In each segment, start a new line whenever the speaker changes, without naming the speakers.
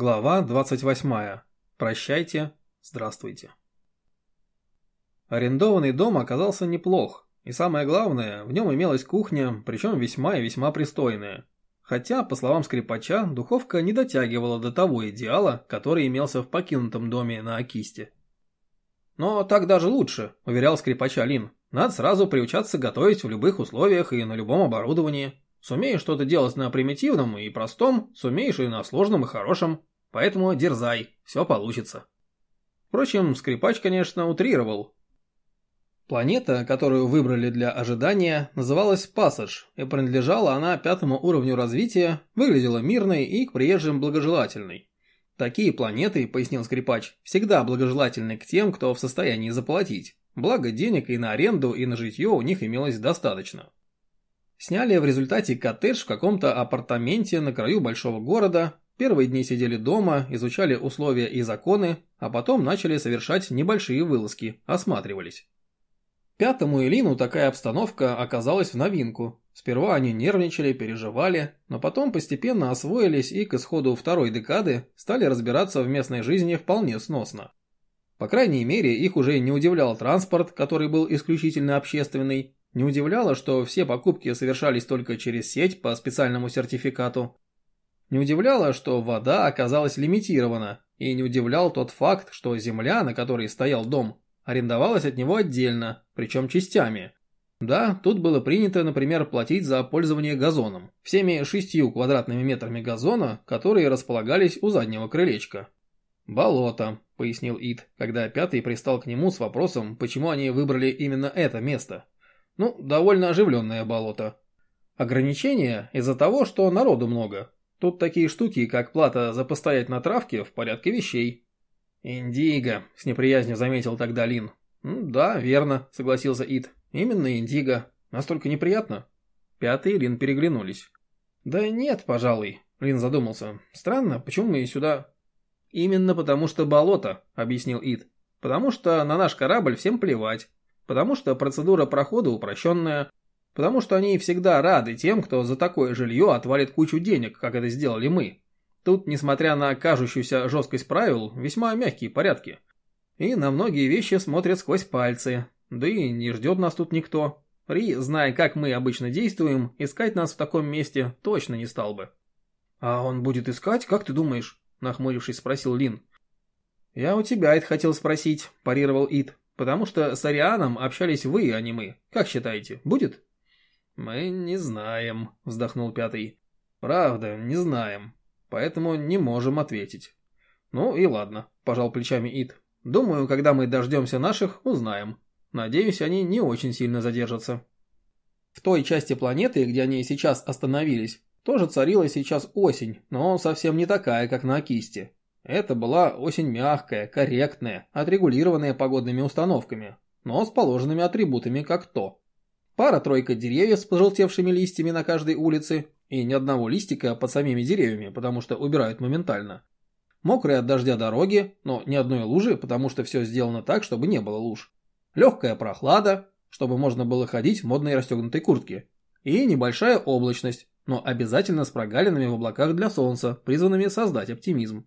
Глава 28. Прощайте, здравствуйте. Арендованный дом оказался неплох, и самое главное, в нем имелась кухня, причем весьма и весьма пристойная. Хотя, по словам скрипача, духовка не дотягивала до того идеала, который имелся в покинутом доме на Акисте. «Но так даже лучше», – уверял скрипач Алин. «Надо сразу приучаться готовить в любых условиях и на любом оборудовании. Сумеешь что-то делать на примитивном и простом, сумеешь и на сложном и хорошем. Поэтому дерзай, все получится. Впрочем, скрипач, конечно, утрировал. Планета, которую выбрали для ожидания, называлась Пассаж, и принадлежала она пятому уровню развития, выглядела мирной и к приезжим благожелательной. Такие планеты, пояснил скрипач, всегда благожелательны к тем, кто в состоянии заплатить. Благо денег и на аренду, и на житье у них имелось достаточно. Сняли в результате коттедж в каком-то апартаменте на краю большого города, Первые дни сидели дома, изучали условия и законы, а потом начали совершать небольшие вылазки, осматривались. Пятому Илину такая обстановка оказалась в новинку. Сперва они нервничали, переживали, но потом постепенно освоились и к исходу второй декады стали разбираться в местной жизни вполне сносно. По крайней мере, их уже не удивлял транспорт, который был исключительно общественный, не удивляло, что все покупки совершались только через сеть по специальному сертификату, не удивляло, что вода оказалась лимитирована, и не удивлял тот факт, что земля, на которой стоял дом, арендовалась от него отдельно, причем частями. Да, тут было принято, например, платить за пользование газоном, всеми шестью квадратными метрами газона, которые располагались у заднего крылечка. «Болото», — пояснил Ид, когда пятый пристал к нему с вопросом, почему они выбрали именно это место. Ну, довольно оживленное болото. Ограничение из-за того, что народу много, Тут такие штуки, как плата за постоять на травке, в порядке вещей. «Индиго», — с неприязнью заметил тогда Лин. «Да, верно», — согласился Ид. «Именно индиго. Настолько неприятно». Пятый и Лин переглянулись. «Да нет, пожалуй», — Лин задумался. «Странно, почему мы сюда...» «Именно потому что болото», — объяснил Ид. «Потому что на наш корабль всем плевать. Потому что процедура прохода упрощенная потому что они всегда рады тем, кто за такое жилье отвалит кучу денег, как это сделали мы. Тут, несмотря на кажущуюся жесткость правил, весьма мягкие порядки. И на многие вещи смотрят сквозь пальцы, да и не ждет нас тут никто. Ри, зная, как мы обычно действуем, искать нас в таком месте точно не стал бы. «А он будет искать, как ты думаешь?» – нахмурившись, спросил Лин. «Я у тебя это хотел спросить», – парировал Ит. «Потому что с Арианом общались вы, а не мы. Как считаете, будет?» «Мы не знаем», — вздохнул пятый. «Правда, не знаем. Поэтому не можем ответить». «Ну и ладно», — пожал плечами Ит. «Думаю, когда мы дождемся наших, узнаем. Надеюсь, они не очень сильно задержатся». В той части планеты, где они сейчас остановились, тоже царила сейчас осень, но совсем не такая, как на Акисте. Это была осень мягкая, корректная, отрегулированная погодными установками, но с положенными атрибутами как то. Пара-тройка деревьев с пожелтевшими листьями на каждой улице, и ни одного листика под самими деревьями, потому что убирают моментально. Мокрые от дождя дороги, но ни одной лужи, потому что все сделано так, чтобы не было луж. Легкая прохлада, чтобы можно было ходить в модной расстегнутой куртке. И небольшая облачность, но обязательно с прогалинами в облаках для солнца, призванными создать оптимизм.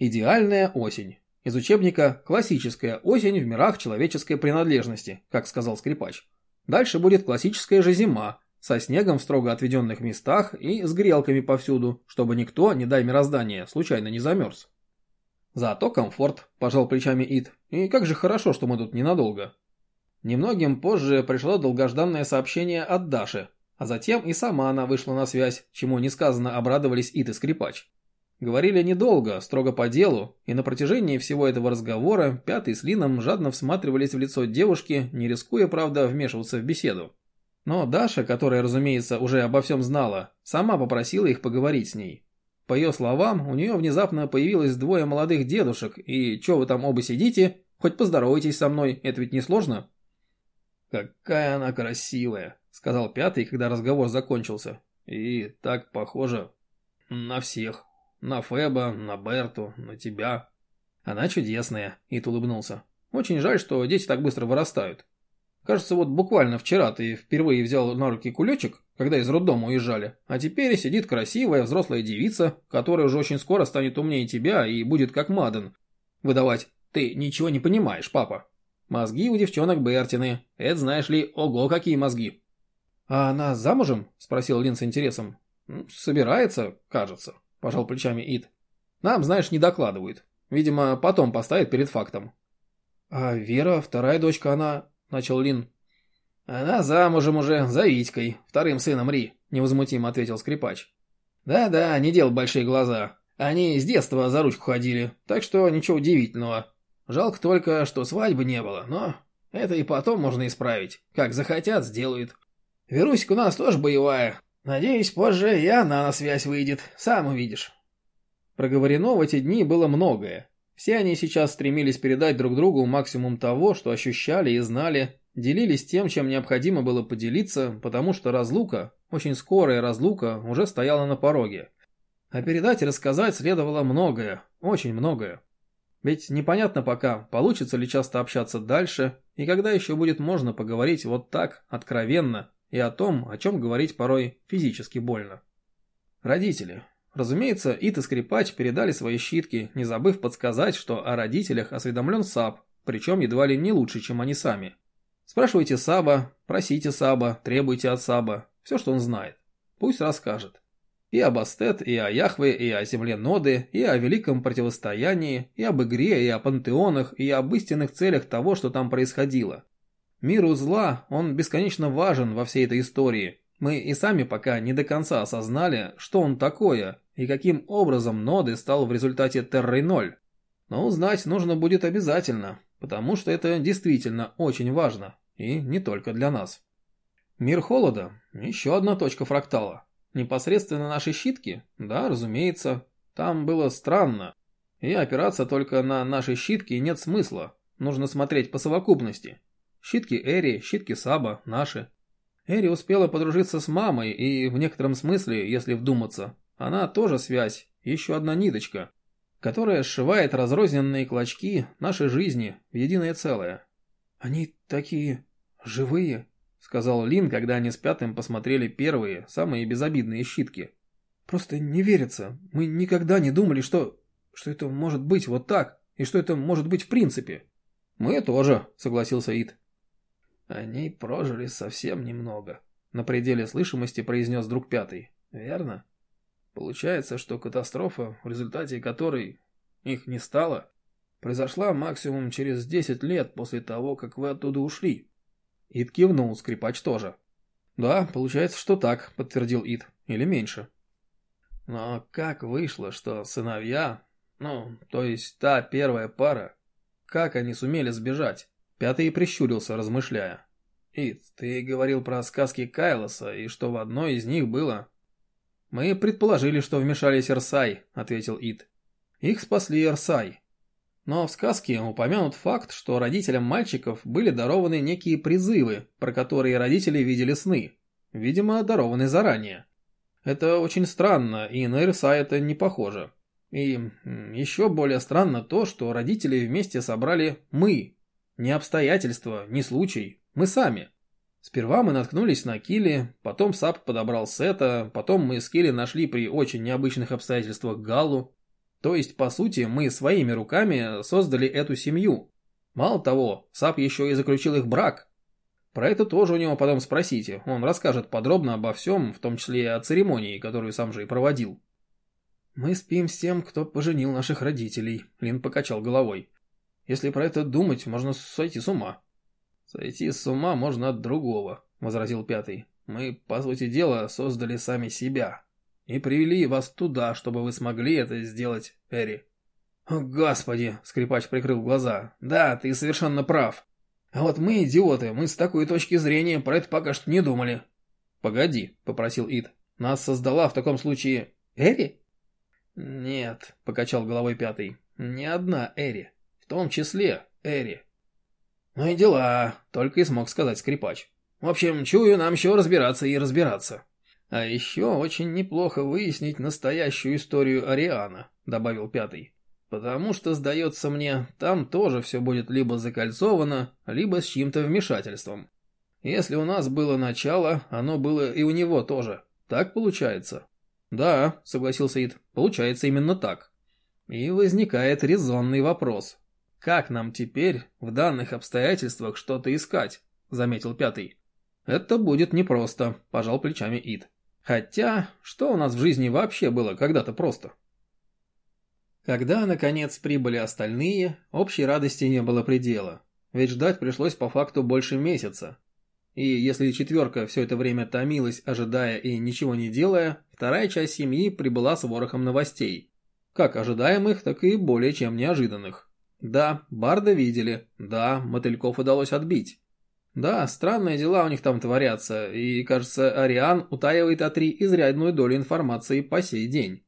Идеальная осень. Из учебника «Классическая осень в мирах человеческой принадлежности», как сказал скрипач. Дальше будет классическая же зима, со снегом в строго отведенных местах и с грелками повсюду, чтобы никто, не дай мироздания, случайно не замерз. Зато комфорт, пожал плечами Ит. И как же хорошо, что мы тут ненадолго. Немногим позже пришло долгожданное сообщение от Даши, а затем и сама она вышла на связь, чему несказанно обрадовались Ит и Скрипач. Говорили недолго, строго по делу, и на протяжении всего этого разговора Пятый с Лином жадно всматривались в лицо девушки, не рискуя, правда, вмешиваться в беседу. Но Даша, которая, разумеется, уже обо всем знала, сама попросила их поговорить с ней. По ее словам, у нее внезапно появилось двое молодых дедушек, и чё вы там оба сидите, хоть поздоровайтесь со мной, это ведь не сложно? «Какая она красивая», — сказал Пятый, когда разговор закончился. «И так похожа на всех». На Феба, на Берту, на тебя. Она чудесная, Ит улыбнулся. Очень жаль, что дети так быстро вырастают. Кажется, вот буквально вчера ты впервые взял на руки кулечек, когда из роддома уезжали. А теперь сидит красивая взрослая девица, которая уже очень скоро станет умнее тебя и будет как Маден. Выдавать «ты ничего не понимаешь, папа». Мозги у девчонок Бертины. Это, знаешь ли, ого, какие мозги. «А она замужем?» – спросил Лин с интересом. «Собирается, кажется», – пожал плечами Ид. «Нам, знаешь, не докладывают. Видимо, потом поставят перед фактом». «А Вера, вторая дочка, она...» – начал Лин. «Она замужем уже, за Витькой, вторым сыном Ри», – невозмутимо ответил скрипач. «Да-да, не дел большие глаза. Они с детства за ручку ходили, так что ничего удивительного. Жалко только, что свадьбы не было, но это и потом можно исправить. Как захотят, сделают. Верусик у нас тоже боевая. Надеюсь, позже и она на связь выйдет, сам увидишь». Проговорено в эти дни было многое. Все они сейчас стремились передать друг другу максимум того, что ощущали и знали, делились тем, чем необходимо было поделиться, потому что разлука, очень скорая разлука, уже стояла на пороге. А передать и рассказать следовало многое, очень многое. Ведь непонятно пока, получится ли часто общаться дальше, и когда еще будет можно поговорить вот так, откровенно, и о том, о чем говорить порой физически больно. Родители. Разумеется, Ит и Скрипач передали свои щитки, не забыв подсказать, что о родителях осведомлен Саб, причем едва ли не лучше, чем они сами. Спрашивайте Саба, просите Саба, требуйте от Саба, все, что он знает. Пусть расскажет. И об Астет, и о Яхве, и о земле Ноды, и о великом противостоянии, и об игре, и о пантеонах, и об истинных целях того, что там происходило. Миру зла, он бесконечно важен во всей этой истории. Мы и сами пока не до конца осознали, что он такое, и каким образом Ноды стал в результате Террой Ноль. Но узнать нужно будет обязательно, потому что это действительно очень важно, и не только для нас. Мир холода – еще одна точка фрактала. Непосредственно наши щитки? Да, разумеется. Там было странно. И опираться только на наши щитки нет смысла. Нужно смотреть по совокупности. Щитки Эри, щитки Саба, наши. Эри успела подружиться с мамой, и в некотором смысле, если вдуматься, она тоже связь, еще одна ниточка, которая сшивает разрозненные клочки нашей жизни в единое целое. «Они такие живые», — сказал Лин, когда они с пятым посмотрели первые, самые безобидные щитки. «Просто не верится. Мы никогда не думали, что... что это может быть вот так, и что это может быть в принципе». «Мы тоже», — согласился Ид. «Они прожили совсем немного», — на пределе слышимости произнес друг пятый. «Верно?» Получается, что катастрофа, в результате которой их не стало, произошла максимум через 10 лет после того, как вы оттуда ушли. Ид кивнул, скрипач тоже. Да, получается, что так, подтвердил Ид. Или меньше. Но как вышло, что сыновья, ну, то есть та первая пара, как они сумели сбежать? Пятый прищурился, размышляя. Ид, ты говорил про сказки Кайлоса, и что в одной из них было «Мы предположили, что вмешались Ирсай», — ответил Ид. «Их спасли Ирсай». Но в сказке упомянут факт, что родителям мальчиков были дарованы некие призывы, про которые родители видели сны. Видимо, дарованы заранее. Это очень странно, и на Ирсай это не похоже. И еще более странно то, что родители вместе собрали «мы». Не обстоятельства, не случай, мы сами. Сперва мы наткнулись на Килли, потом Сап подобрал Сета, потом мы с Килли нашли при очень необычных обстоятельствах Галу. То есть, по сути, мы своими руками создали эту семью. Мало того, Сап еще и заключил их брак. Про это тоже у него потом спросите, он расскажет подробно обо всем, в том числе и о церемонии, которую сам же и проводил. «Мы спим с тем, кто поженил наших родителей», — Лин покачал головой. «Если про это думать, можно сойти с ума». «Сойти с ума можно от другого», — возразил пятый. «Мы, по сути дела, создали сами себя. И привели вас туда, чтобы вы смогли это сделать, Эри». «О, господи!» — скрипач прикрыл глаза. «Да, ты совершенно прав. А вот мы, идиоты, мы с такой точки зрения про это пока что не думали». «Погоди», — попросил Ид. «Нас создала в таком случае Эри?» «Нет», — покачал головой пятый. «Не одна Эри. В том числе Эри. «Ну и дела», — только и смог сказать скрипач. «В общем, чую, нам еще разбираться и разбираться». «А еще очень неплохо выяснить настоящую историю Ариана», — добавил пятый. «Потому что, сдается мне, там тоже все будет либо закольцовано, либо с чьим-то вмешательством. Если у нас было начало, оно было и у него тоже. Так получается? Да, согласился Ид, получается именно так. И возникает резонный вопрос. Как нам теперь в данных обстоятельствах что-то искать? Заметил пятый. Это будет непросто, пожал плечами Ид. Хотя, что у нас в жизни вообще было когда-то просто? Когда, наконец, прибыли остальные, общей радости не было предела. Ведь ждать пришлось по факту больше месяца, и если четверка все это время томилась, ожидая и ничего не делая, вторая часть семьи прибыла с ворохом новостей. Как ожидаемых, так и более чем неожиданных. Да, Барда видели, да, мотыльков удалось отбить. Да, странные дела у них там творятся, и, кажется, Ариан утаивает от Ри изрядную долю информации по сей день.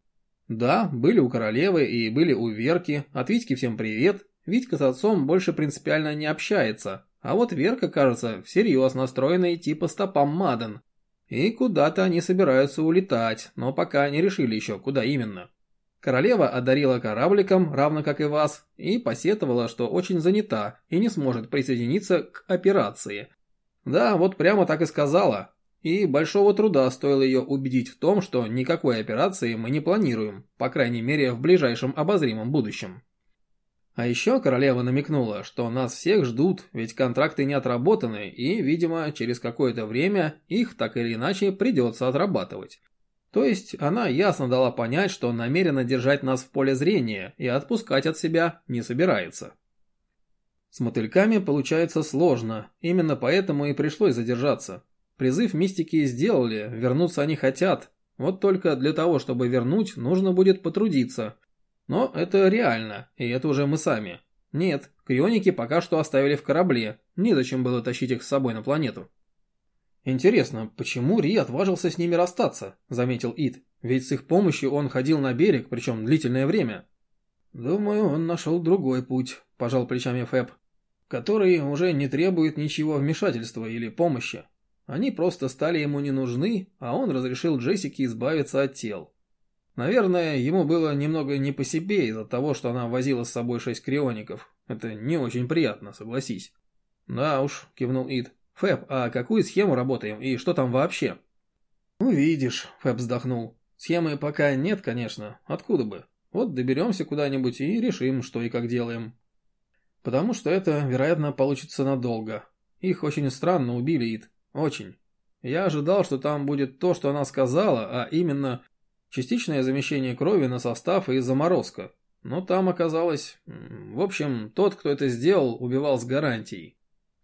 Да, были у королевы и были у Верки, от Витьки всем привет, Витька с отцом больше принципиально не общается, а вот Верка, кажется, всерьез настроена идти по стопам Маден. И куда-то они собираются улетать, но пока не решили еще, куда именно. Королева одарила корабликом, равно как и вас, и посетовала, что очень занята и не сможет присоединиться к операции. Да, вот прямо так и сказала. И большого труда стоило ее убедить в том, что никакой операции мы не планируем, по крайней мере в ближайшем обозримом будущем. А еще королева намекнула, что нас всех ждут, ведь контракты не отработаны, и, видимо, через какое-то время их так или иначе придется отрабатывать. То есть она ясно дала понять, что намерена держать нас в поле зрения и отпускать от себя не собирается. С мотыльками получается сложно, именно поэтому и пришлось задержаться. Призыв мистики сделали, вернуться они хотят. Вот только для того, чтобы вернуть, нужно будет потрудиться, но это реально, и это уже мы сами. Нет, крионики пока что оставили в корабле, незачем было тащить их с собой на планету. Интересно, почему Ри отважился с ними расстаться, заметил Ид. Ведь с их помощью он ходил на берег, причем длительное время. Думаю, он нашел другой путь, пожал плечами Фэб, который уже не требует ничего вмешательства или помощи. Они просто стали ему не нужны, а он разрешил Джессике избавиться от тел. Наверное, ему было немного не по себе из-за того, что она возила с собой шесть криоников. Это не очень приятно, согласись. Да уж, кивнул Ид. Фэб, а какую схему работаем и что там вообще? Увидишь, Фэб вздохнул. Схемы пока нет, конечно. Откуда бы? Вот доберемся куда-нибудь и решим, что и как делаем. Потому что это, вероятно, получится надолго. Их очень странно убили, Ид. Очень. Я ожидал, что там будет то, что она сказала, а именно Частичное замещение крови на состав и заморозка. Но там оказалось... В общем, тот, кто это сделал, убивал с гарантией.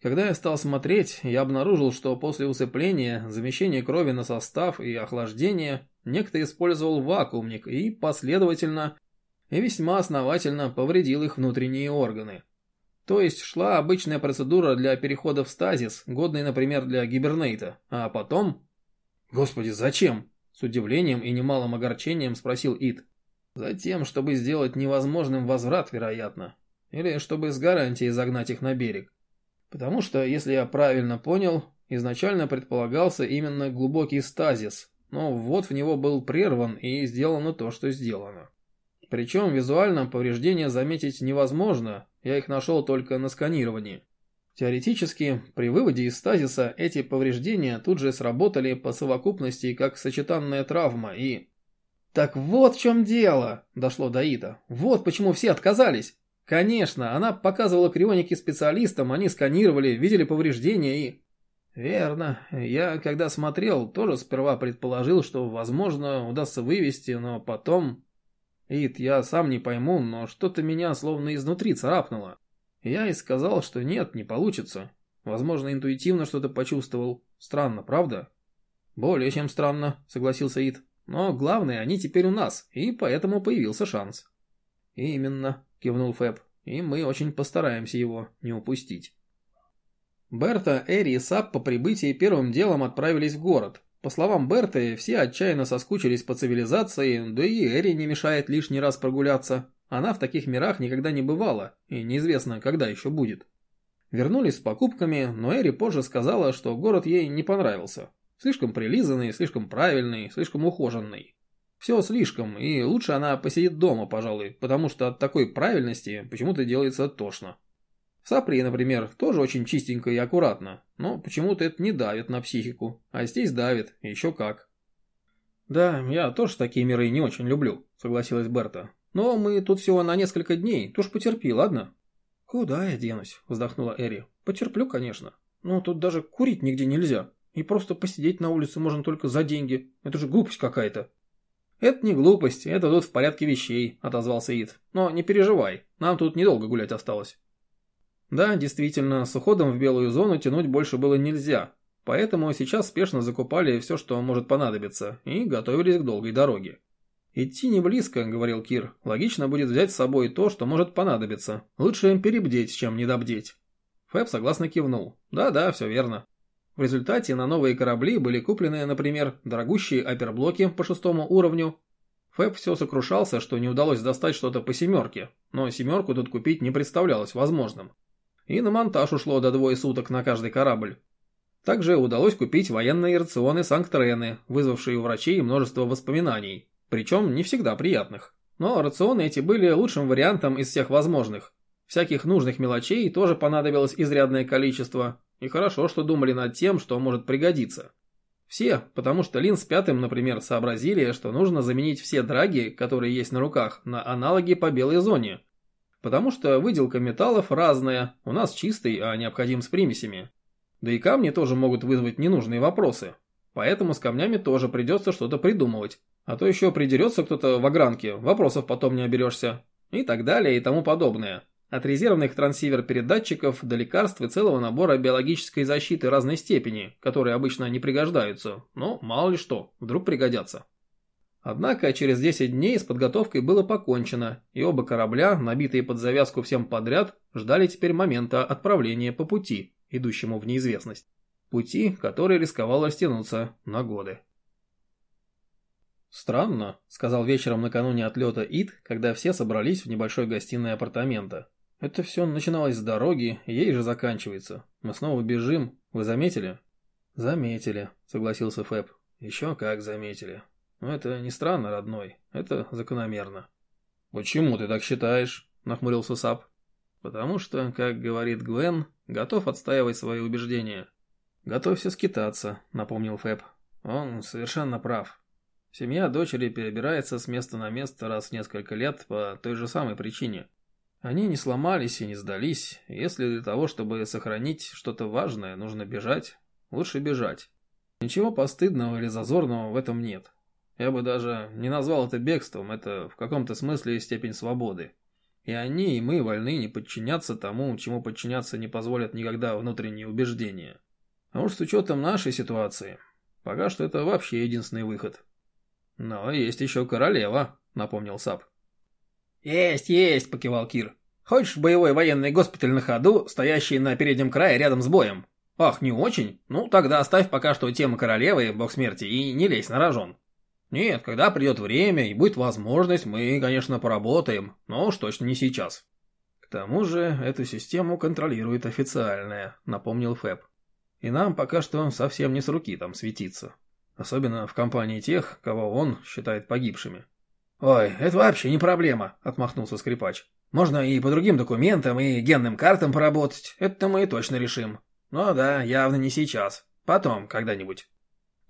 Когда я стал смотреть, я обнаружил, что после усыпления, замещения крови на состав и охлаждения некто использовал вакуумник и последовательно и весьма основательно повредил их внутренние органы. То есть шла обычная процедура для перехода в стазис, годный, например, для гибернейта, а потом... Господи, зачем? С удивлением и немалым огорчением спросил Ид. Затем, чтобы сделать невозможным возврат, вероятно. Или чтобы с гарантией загнать их на берег. Потому что, если я правильно понял, изначально предполагался именно глубокий стазис, но ввод в него был прерван и сделано то, что сделано. Причем визуально повреждения заметить невозможно, я их нашел только на сканировании. Теоретически, при выводе из стазиса эти повреждения тут же сработали по совокупности как сочетанная травма и... «Так вот в чем дело!» – дошло до Ита. «Вот почему все отказались!» «Конечно, она показывала крионики специалистам, они сканировали, видели повреждения и...» «Верно. Я, когда смотрел, тоже сперва предположил, что, возможно, удастся вывести, но потом...» «Ит, я сам не пойму, но что-то меня словно изнутри царапнуло. Я и сказал, что нет, не получится. Возможно, интуитивно что-то почувствовал. Странно, правда? Более чем странно, согласился Ид. Но главное, они теперь у нас, и поэтому появился шанс. Именно, кивнул Фэб. И мы очень постараемся его не упустить. Берта, Эри и Сап по прибытии первым делом отправились в город. По словам Берты, все отчаянно соскучились по цивилизации, да и Эри не мешает лишний раз прогуляться. Она в таких мирах никогда не бывала, и неизвестно, когда еще будет. Вернулись с покупками, но Эри позже сказала, что город ей не понравился. Слишком прилизанный, слишком правильный, слишком ухоженный. Все слишком, и лучше она посидит дома, пожалуй, потому что от такой правильности почему-то делается тошно. Сапри, например, тоже очень чистенько и аккуратно, но почему-то это не давит на психику, а здесь давит, еще как. «Да, я тоже такие миры не очень люблю», — согласилась Берта. «Но мы тут всего на несколько дней, ты ж потерпи, ладно?» «Куда я денусь?» – вздохнула Эри. «Потерплю, конечно. Но тут даже курить нигде нельзя. И просто посидеть на улице можно только за деньги. Это же глупость какая-то». «Это не глупость, это тут в порядке вещей», – отозвался Ид. «Но не переживай, нам тут недолго гулять осталось». Да, действительно, с уходом в белую зону тянуть больше было нельзя, поэтому сейчас спешно закупали все, что может понадобиться, и готовились к долгой дороге. «Идти не близко», — говорил Кир. «Логично будет взять с собой то, что может понадобиться. Лучше им перебдеть, чем недобдеть». Фэб согласно кивнул. «Да-да, все верно». В результате на новые корабли были куплены, например, дорогущие оперблоки по шестому уровню. Фэб все сокрушался, что не удалось достать что-то по семерке, но семерку тут купить не представлялось возможным. И на монтаж ушло до двое суток на каждый корабль. Также удалось купить военные рационы Санкт-Рены, вызвавшие у врачей множество воспоминаний, причем не всегда приятных. Но рационы эти были лучшим вариантом из всех возможных. Всяких нужных мелочей тоже понадобилось изрядное количество, и хорошо, что думали над тем, что может пригодиться. Все, потому что Лин с пятым, например, сообразили, что нужно заменить все драги, которые есть на руках, на аналоги по белой зоне. Потому что выделка металлов разная, у нас чистый, а необходим с примесями. Да и камни тоже могут вызвать ненужные вопросы. Поэтому с камнями тоже придется что-то придумывать. А то еще придерется кто-то в огранке, вопросов потом не оберешься. И так далее и тому подобное. От резервных трансивер-передатчиков до лекарств и целого набора биологической защиты разной степени, которые обычно не пригождаются, но мало ли что, вдруг пригодятся. Однако через 10 дней с подготовкой было покончено, и оба корабля, набитые под завязку всем подряд, ждали теперь момента отправления по пути, идущему в неизвестность. Пути, который рисковал растянуться на годы. «Странно», — сказал вечером накануне отлета Ид, когда все собрались в небольшой гостиной апартамента. «Это все начиналось с дороги, ей же заканчивается. Мы снова бежим. Вы заметили?» «Заметили», — согласился Фэб. «Еще как заметили. Но это не странно, родной. Это закономерно». «Почему ты так считаешь?» — нахмурился Сап. «Потому что, как говорит Гвен, готов отстаивать свои убеждения». «Готовься скитаться», — напомнил Фэб. «Он совершенно прав. Семья дочери перебирается с места на место раз в несколько лет по той же самой причине. Они не сломались и не сдались. Если для того, чтобы сохранить что-то важное, нужно бежать, лучше бежать. Ничего постыдного или зазорного в этом нет. Я бы даже не назвал это бегством, это в каком-то смысле степень свободы. И они, и мы вольны не подчиняться тому, чему подчиняться не позволят никогда внутренние убеждения. А уж с учетом нашей ситуации, пока что это вообще единственный выход. «Но есть еще королева», — напомнил Сап.
«Есть, есть», — покивал Кир. «Хочешь боевой военный госпиталь на ходу, стоящий на переднем крае рядом с боем? Ах, не очень? Ну, тогда оставь пока что тему королевы, бог смерти, и не лезь на рожон. Нет, когда придет время и будет возможность, мы, конечно, поработаем, но уж точно не сейчас».
«К тому же эту систему контролирует официальная», — напомнил Фэб. «И нам пока что совсем не с руки там светиться». Особенно в компании тех, кого он считает погибшими.
«Ой, это вообще не проблема», — отмахнулся скрипач. «Можно и по другим документам, и генным картам поработать. Это мы точно решим. Но да, явно не сейчас. Потом, когда-нибудь».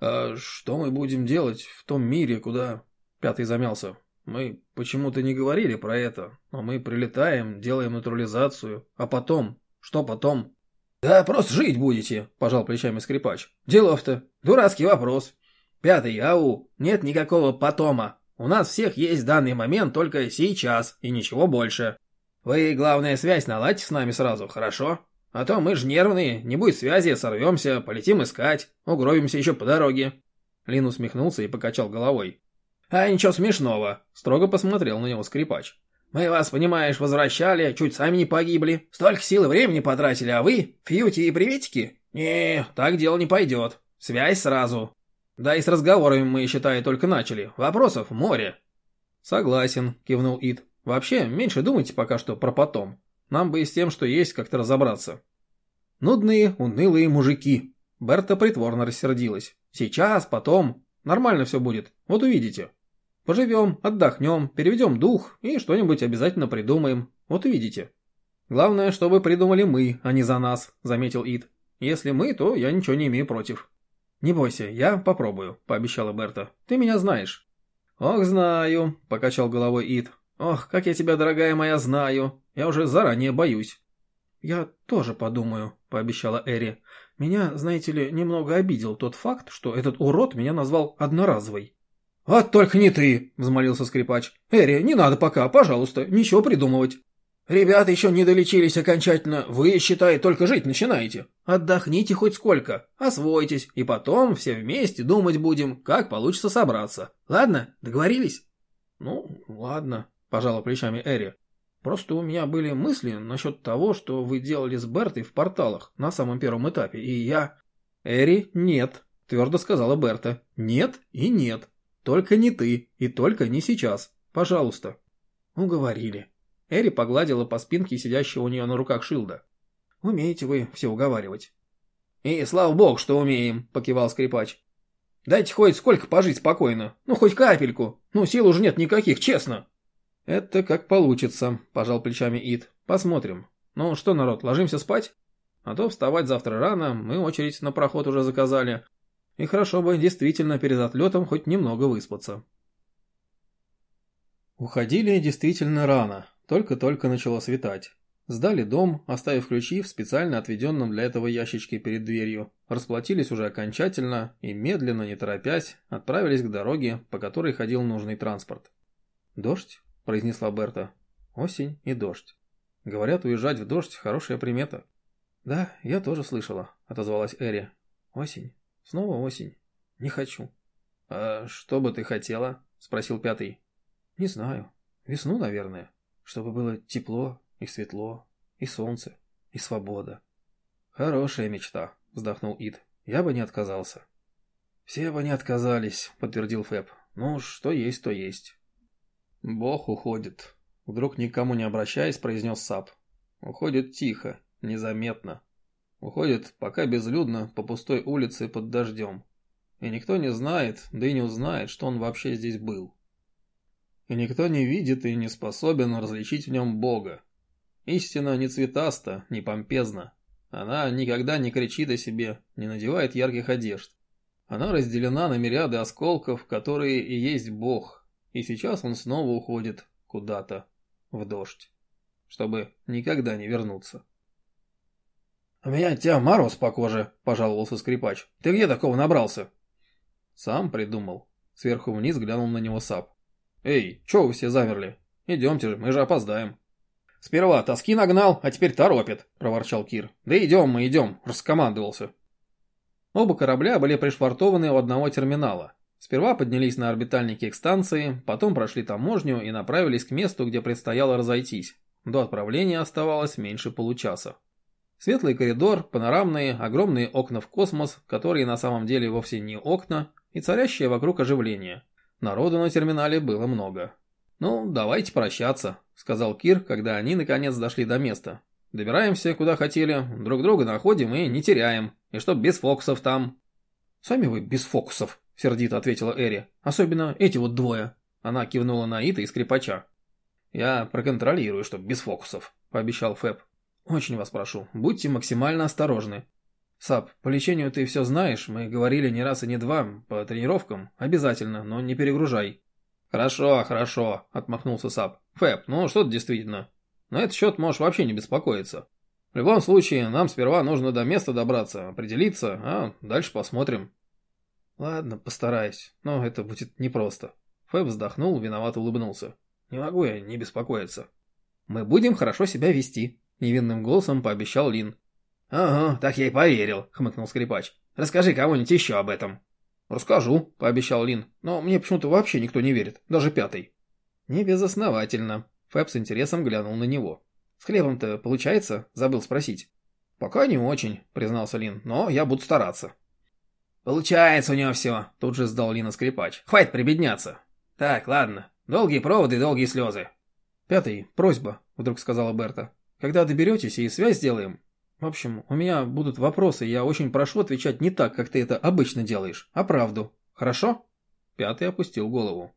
«А что мы будем делать в том мире, куда...» Пятый замялся. «Мы почему-то не говорили про это, но мы прилетаем, делаем натурализацию. А потом? Что потом?»
«Да просто жить будете», – пожал плечами скрипач. «Делов-то. Дурацкий вопрос. Пятый, ау, нет никакого потома. У нас всех есть данный момент только сейчас и ничего больше. Вы, главное, связь наладьте с нами сразу, хорошо? А то мы ж нервные, не будет связи, сорвемся, полетим искать, угробимся еще по дороге».
Лин усмехнулся и покачал головой.
«А ничего смешного», – строго посмотрел на него скрипач. Мы вас, понимаешь, возвращали, чуть сами не погибли. Столько сил и времени потратили, а вы, фьюти и приветики? Не, так дело не пойдет. Связь сразу. Да и с разговорами мы, считай, только начали. Вопросов море.
Согласен, кивнул Ид. Вообще, меньше думайте пока что про потом. Нам бы и с тем, что есть, как-то разобраться. Нудные, унылые мужики. Берта притворно рассердилась. Сейчас, потом. Нормально все будет. Вот увидите. Поживем, отдохнем, переведем дух и что-нибудь обязательно придумаем. Вот увидите. Главное, чтобы придумали мы, а не за нас, заметил Ид. Если мы, то я ничего не имею против. Не бойся, я попробую, пообещала Берта. Ты меня знаешь. Ох, знаю, покачал головой Ид. Ох, как я тебя, дорогая моя, знаю. Я уже заранее боюсь. Я тоже подумаю, пообещала Эри. Меня, знаете ли, немного обидел тот факт, что этот урод меня назвал одноразовой. «Вот только не ты!» – взмолился скрипач. «Эри, не надо пока, пожалуйста, ничего придумывать. Ребята еще не долечились окончательно, вы, считай, только жить начинаете. Отдохните хоть сколько, освойтесь, и потом все вместе думать будем, как получится собраться. Ладно, договорились?» «Ну, ладно», – пожала плечами Эри. «Просто у меня были мысли насчет того, что вы делали с Бертой в порталах на самом первом этапе, и я...» «Эри, нет», – твердо сказала Берта. «Нет и нет». Только не ты, и только не сейчас. Пожалуйста. Уговорили. Эри погладила по спинке сидящего у нее на руках Шилда. Умеете вы все уговаривать. И слава богу, что умеем, покивал скрипач. Дайте хоть сколько пожить спокойно. Ну, хоть капельку. Ну, сил уже нет никаких, честно. Это как получится, пожал плечами Ид. Посмотрим. Ну что, народ, ложимся спать? А то вставать завтра рано, мы очередь на проход уже заказали. И хорошо бы действительно перед отлетом хоть немного выспаться. Уходили действительно рано, только-только начало светать. Сдали дом, оставив ключи в специально отведенном для этого ящичке перед дверью, расплатились уже окончательно и, медленно, не торопясь, отправились к дороге, по которой ходил нужный транспорт. «Дождь?» – произнесла Берта. «Осень и дождь. Говорят, уезжать в дождь – хорошая примета». «Да, я тоже слышала», – отозвалась Эри. «Осень. Снова осень. Не хочу. А что бы ты хотела? Спросил пятый. Не знаю. Весну, наверное. Чтобы было тепло и светло, и солнце, и свобода. Хорошая мечта, вздохнул Ид. Я бы не отказался. Все бы не отказались, подтвердил Фэб. Ну, что есть, то есть. Бог уходит. Вдруг никому не обращаясь, произнес Сап. Уходит тихо, незаметно. Уходит пока безлюдно по пустой улице под дождем. И никто не знает, да и не узнает, что он вообще здесь был. И никто не видит и не способен различить в нем Бога. Истина не цветаста, не помпезна. Она никогда не кричит о себе, не надевает ярких одежд. Она разделена на мириады осколков, которые и есть Бог. И сейчас он снова уходит куда-то в дождь, чтобы никогда не вернуться. «У меня тебя мороз по коже», – пожаловался скрипач. «Ты где такого набрался?» «Сам придумал». Сверху вниз глянул на него Сап. «Эй, чё вы все замерли? Идемте же, мы же опоздаем». «Сперва тоски нагнал, а теперь торопит», – проворчал Кир. «Да идем мы, идем», – раскомандовался. Оба корабля были пришвартованы у одного терминала. Сперва поднялись на орбитальнике к станции, потом прошли таможню и направились к месту, где предстояло разойтись. До отправления оставалось меньше получаса. Светлый коридор, панорамные, огромные окна в космос, которые на самом деле вовсе не окна, и царящее вокруг оживление. Народу на терминале было много. «Ну, давайте прощаться», — сказал Кир, когда они наконец дошли до места. «Добираемся, куда хотели, друг друга находим и не теряем. И чтоб без фокусов там». «Сами вы без фокусов», — сердито ответила Эри. «Особенно эти вот двое». Она кивнула на Ита и скрипача. «Я проконтролирую, чтоб без фокусов», — пообещал Фэб. Очень вас прошу, будьте максимально осторожны. Сап, по лечению ты все знаешь, мы говорили не раз и не два, по тренировкам, обязательно, но не перегружай. Хорошо, хорошо, отмахнулся Сап. Фэб, ну что-то действительно. На этот счет можешь вообще не беспокоиться. В любом случае, нам сперва нужно до места добраться, определиться, а дальше посмотрим. Ладно, постараюсь, но это будет непросто. Фэб вздохнул, виновато улыбнулся. Не могу я не беспокоиться. Мы будем хорошо себя вести, Невинным голосом пообещал Лин. «Ага, так я и поверил», — хмыкнул скрипач. «Расскажи кому-нибудь еще об этом». «Расскажу», — пообещал Лин. «Но мне почему-то вообще никто не верит, даже пятый». «Не безосновательно», — Фэб с интересом глянул на него. «С хлебом-то получается?» — забыл спросить. «Пока не очень», — признался Лин, — «но я буду стараться». «Получается у него все», — тут же сдал Лина скрипач. «Хватит прибедняться». «Так, ладно. Долгие проводы долгие слезы». «Пятый, просьба», — вдруг сказала Берта. Когда доберетесь и связь сделаем. В общем, у меня будут вопросы, я очень прошу отвечать не так, как ты это обычно делаешь, а правду. Хорошо?» Пятый опустил голову.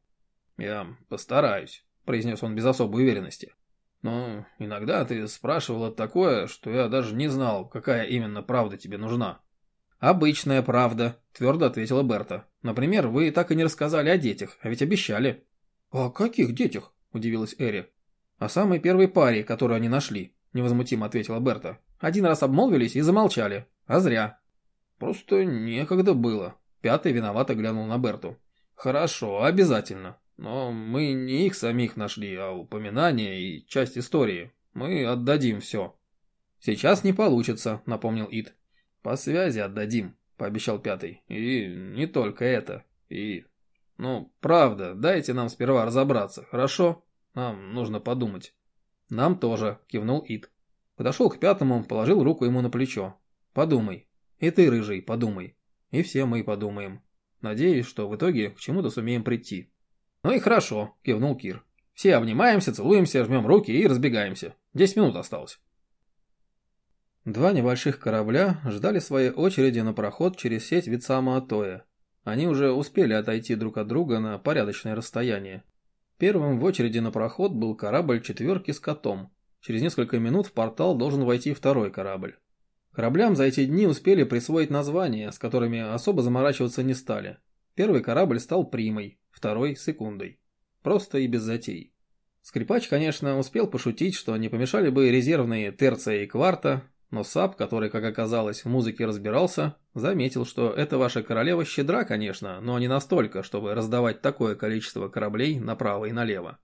«Я постараюсь», — произнес он без особой уверенности.
Но иногда ты спрашивала такое, что я даже не знал, какая именно правда тебе нужна.
«Обычная правда», – твердо ответила Берта. «Например, вы так и не рассказали о детях, а ведь обещали».
«О каких детях?» – удивилась Эри.
«О самой первой паре, которую они нашли», – невозмутимо ответила Берта. «Один раз обмолвились и замолчали. А зря».
«Просто некогда было».
Пятый виновато глянул на Берту.
«Хорошо, обязательно. Но мы не их самих нашли, а упоминания и часть истории. Мы отдадим все».
«Сейчас не получится», — напомнил Ид.
«По связи отдадим», — пообещал Пятый. «И не только это. И... Ну, правда, дайте нам сперва разобраться, хорошо? Нам нужно подумать».
«Нам тоже», — кивнул Ид. Подошел к Пятому, положил руку ему на плечо. «Подумай. И ты, Рыжий, подумай. И все мы подумаем. Надеюсь, что в итоге к чему-то сумеем прийти.
Ну и хорошо, кивнул Кир. Все обнимаемся, целуемся, жмем руки и разбегаемся. Десять минут осталось.
Два небольших корабля ждали своей очереди на проход через сеть Вицама Атоя. Они уже успели отойти друг от друга на порядочное расстояние. Первым в очереди на проход был корабль четверки с котом. Через несколько минут в портал должен войти второй корабль. Кораблям за эти дни успели присвоить названия, с которыми особо заморачиваться не стали. Первый корабль стал примой, второй – секундой. Просто и без затей. Скрипач, конечно, успел пошутить, что не помешали бы резервные терция и кварта, но Сап, который, как оказалось, в музыке разбирался, заметил, что эта ваша королева щедра, конечно, но не настолько, чтобы раздавать такое количество кораблей направо и налево.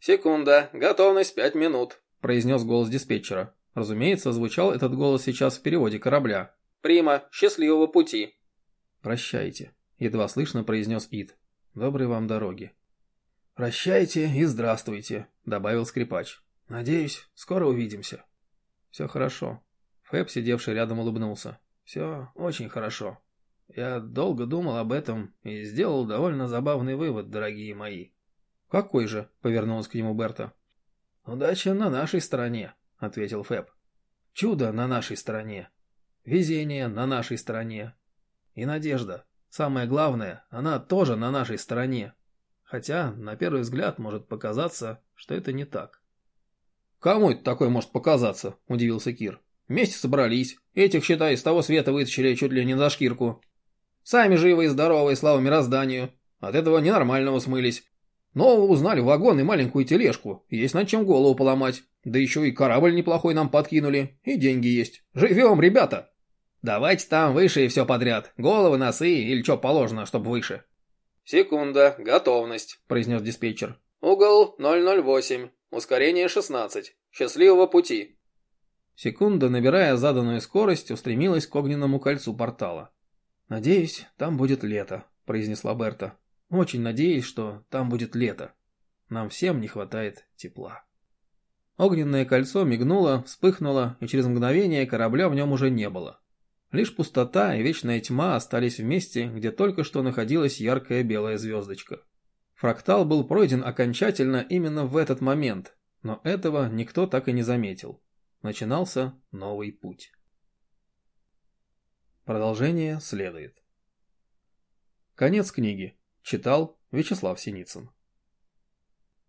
«Секунда, готовность пять минут», – произнес голос диспетчера.
Разумеется, звучал этот голос сейчас в переводе корабля.
«Прима, счастливого пути!»
«Прощайте», — едва слышно произнес Ид. «Доброй вам дороги».
«Прощайте и здравствуйте», — добавил скрипач. «Надеюсь, скоро увидимся».
«Все хорошо». Фэб, сидевший рядом, улыбнулся.
«Все очень хорошо. Я долго думал об этом и сделал довольно забавный вывод, дорогие мои».
«Какой же?» — повернулась к нему Берта.
«Удача на нашей стороне», — ответил Фэб. «Чудо на нашей стороне. Везение на нашей стороне. И надежда. Самое главное, она тоже на нашей стороне. Хотя, на первый взгляд, может показаться, что это не так».
«Кому это такое может показаться?» – удивился Кир. «Вместе собрались. Этих, считай, из того света вытащили чуть ли не за шкирку. Сами живы и здоровы, слава мирозданию. От этого ненормального смылись. Но узнали вагон и маленькую тележку. Есть над чем голову поломать. Да еще и корабль неплохой нам подкинули, и деньги есть. Живем, ребята! Давайте там выше и все подряд. Головы, носы или что положено, чтобы выше.
Секунда, готовность, произнес диспетчер. Угол 008, ускорение 16. Счастливого пути.
Секунда, набирая заданную скорость, устремилась к огненному кольцу портала. «Надеюсь, там будет лето», — произнесла Берта. «Очень надеюсь, что там будет лето. Нам всем не хватает тепла». Огненное кольцо мигнуло, вспыхнуло, и через мгновение корабля в нем уже не было. Лишь пустота и вечная тьма остались в месте, где только что находилась яркая белая звездочка. Фрактал был пройден окончательно именно в этот момент, но этого никто так и не заметил. Начинался новый путь. Продолжение следует. Конец книги. Читал Вячеслав Синицын.